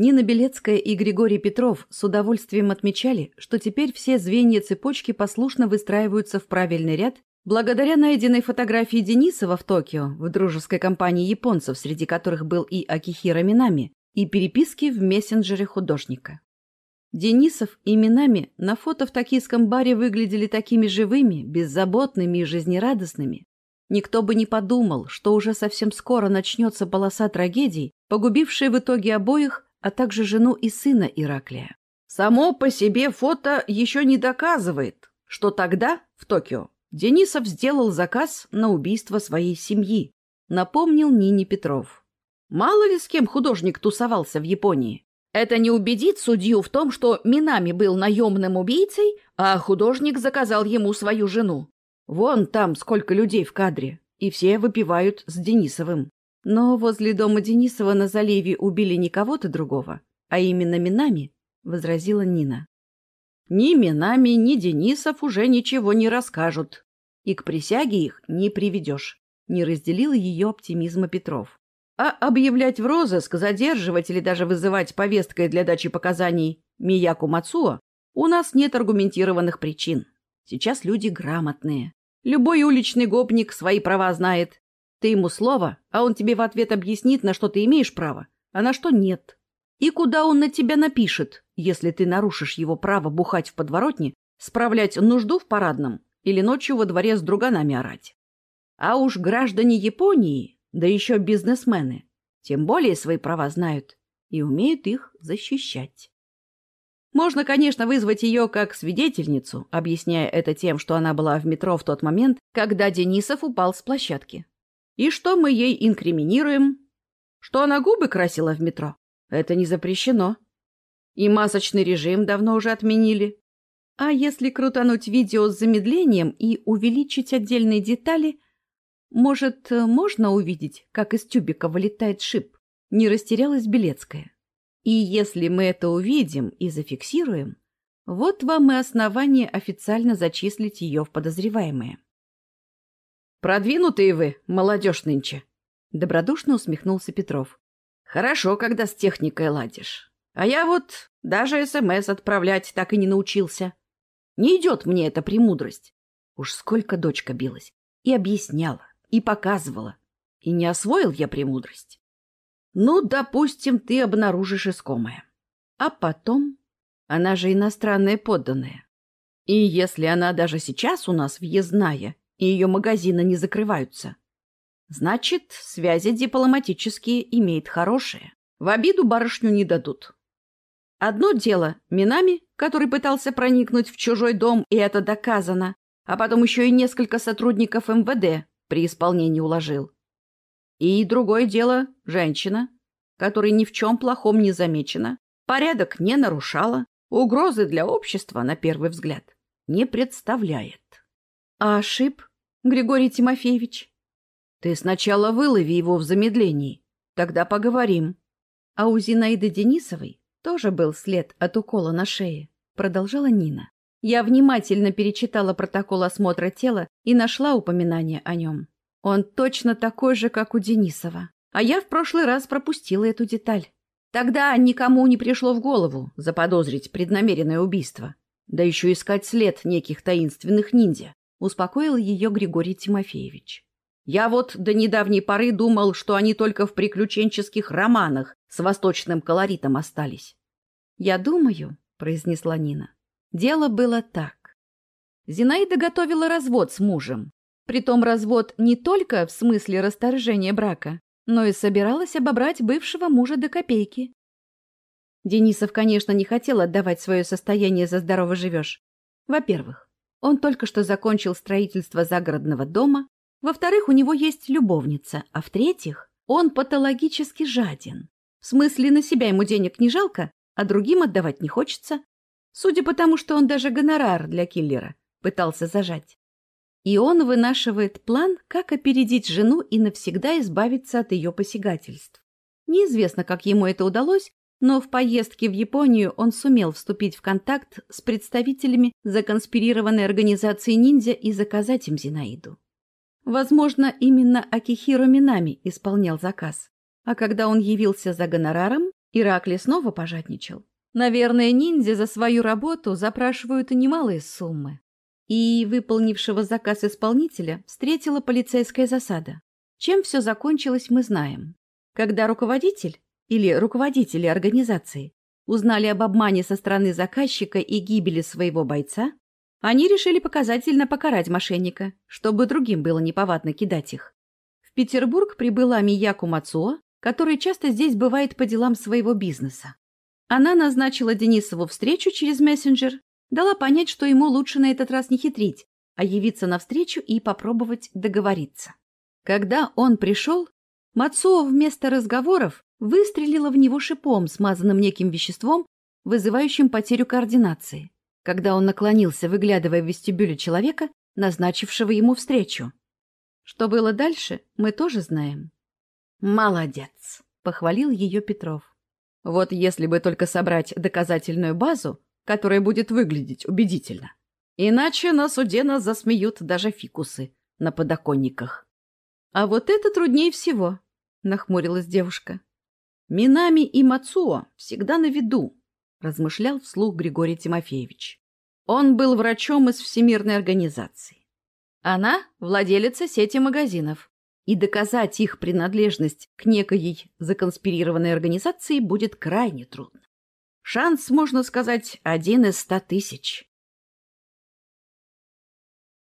Нина Белецкая и Григорий Петров с удовольствием отмечали, что теперь все звенья цепочки послушно выстраиваются в правильный ряд благодаря найденной фотографии Денисова в Токио в дружеской компании японцев, среди которых был и Акихира Минами, и переписки в мессенджере художника. Денисов и Минами на фото в токийском баре выглядели такими живыми, беззаботными и жизнерадостными. Никто бы не подумал, что уже совсем скоро начнется полоса трагедий, погубившая в итоге обоих а также жену и сына Ираклия. Само по себе фото еще не доказывает, что тогда, в Токио, Денисов сделал заказ на убийство своей семьи, напомнил Нине Петров. Мало ли с кем художник тусовался в Японии. Это не убедит судью в том, что Минами был наемным убийцей, а художник заказал ему свою жену. Вон там сколько людей в кадре, и все выпивают с Денисовым. Но возле дома Денисова на заливе убили не кого-то другого, а именно Минами, — возразила Нина. Ни Минами, ни Денисов уже ничего не расскажут. И к присяге их не приведешь. Не разделил ее оптимизма Петров. А объявлять в розыск, задерживать или даже вызывать повесткой для дачи показаний Мияку Мацуо у нас нет аргументированных причин. Сейчас люди грамотные. Любой уличный гопник свои права знает. Ты ему слово, а он тебе в ответ объяснит, на что ты имеешь право, а на что нет. И куда он на тебя напишет, если ты нарушишь его право бухать в подворотне, справлять нужду в парадном или ночью во дворе с друганами орать. А уж граждане Японии, да еще бизнесмены, тем более свои права знают и умеют их защищать. Можно, конечно, вызвать ее как свидетельницу, объясняя это тем, что она была в метро в тот момент, когда Денисов упал с площадки. И что мы ей инкриминируем? Что она губы красила в метро? Это не запрещено. И масочный режим давно уже отменили. А если крутануть видео с замедлением и увеличить отдельные детали, может, можно увидеть, как из тюбика вылетает шип? Не растерялась Белецкая. И если мы это увидим и зафиксируем, вот вам и основание официально зачислить ее в подозреваемые. Продвинутые вы, молодежь нынче. Добродушно усмехнулся Петров. Хорошо, когда с техникой ладишь. А я вот даже СМС отправлять так и не научился. Не идет мне эта премудрость. Уж сколько дочка билась. И объясняла, и показывала. И не освоил я премудрость. Ну, допустим, ты обнаружишь искомое. А потом... Она же иностранная подданная. И если она даже сейчас у нас въездная и ее магазины не закрываются. Значит, связи дипломатические имеет хорошие. В обиду барышню не дадут. Одно дело Минами, который пытался проникнуть в чужой дом, и это доказано, а потом еще и несколько сотрудников МВД при исполнении уложил. И другое дело женщина, которая ни в чем плохом не замечена, порядок не нарушала, угрозы для общества, на первый взгляд, не представляет. А ошиб Григорий Тимофеевич. Ты сначала вылови его в замедлении, тогда поговорим. А у Зинаиды Денисовой тоже был след от укола на шее, продолжала Нина. Я внимательно перечитала протокол осмотра тела и нашла упоминание о нем. Он точно такой же, как у Денисова. А я в прошлый раз пропустила эту деталь. Тогда никому не пришло в голову заподозрить преднамеренное убийство. Да еще искать след неких таинственных ниндзя успокоил ее Григорий Тимофеевич. Я вот до недавней поры думал, что они только в приключенческих романах с восточным колоритом остались. Я думаю, произнесла Нина. Дело было так. Зинаида готовила развод с мужем. Притом развод не только в смысле расторжения брака, но и собиралась обобрать бывшего мужа до копейки. Денисов, конечно, не хотел отдавать свое состояние за здорово живешь. Во-первых, он только что закончил строительство загородного дома. Во-вторых, у него есть любовница. А в-третьих, он патологически жаден. В смысле, на себя ему денег не жалко, а другим отдавать не хочется. Судя по тому, что он даже гонорар для киллера пытался зажать. И он вынашивает план, как опередить жену и навсегда избавиться от ее посягательств. Неизвестно, как ему это удалось, но в поездке в Японию он сумел вступить в контакт с представителями законспирированной организации ниндзя и заказать им Зинаиду. Возможно, именно Акихиро Минами исполнял заказ. А когда он явился за гонораром, Иракли снова пожадничал. Наверное, ниндзя за свою работу запрашивают немалые суммы. И выполнившего заказ исполнителя встретила полицейская засада. Чем все закончилось, мы знаем. Когда руководитель или руководители организации узнали об обмане со стороны заказчика и гибели своего бойца, они решили показательно покарать мошенника, чтобы другим было неповадно кидать их. В Петербург прибыла Мияку Мацуо, который часто здесь бывает по делам своего бизнеса. Она назначила Денисову встречу через мессенджер, дала понять, что ему лучше на этот раз не хитрить, а явиться навстречу и попробовать договориться. Когда он пришел, Мацуо вместо разговоров выстрелила в него шипом, смазанным неким веществом, вызывающим потерю координации когда он наклонился, выглядывая в вестибюле человека, назначившего ему встречу. Что было дальше, мы тоже знаем. «Молодец!» — похвалил ее Петров. «Вот если бы только собрать доказательную базу, которая будет выглядеть убедительно. Иначе на суде нас засмеют даже фикусы на подоконниках». «А вот это труднее всего», — нахмурилась девушка. «Минами и Мацуо всегда на виду, — размышлял вслух Григорий Тимофеевич. Он был врачом из Всемирной организации. Она — владелица сети магазинов, и доказать их принадлежность к некой законспирированной организации будет крайне трудно. Шанс, можно сказать, один из ста тысяч.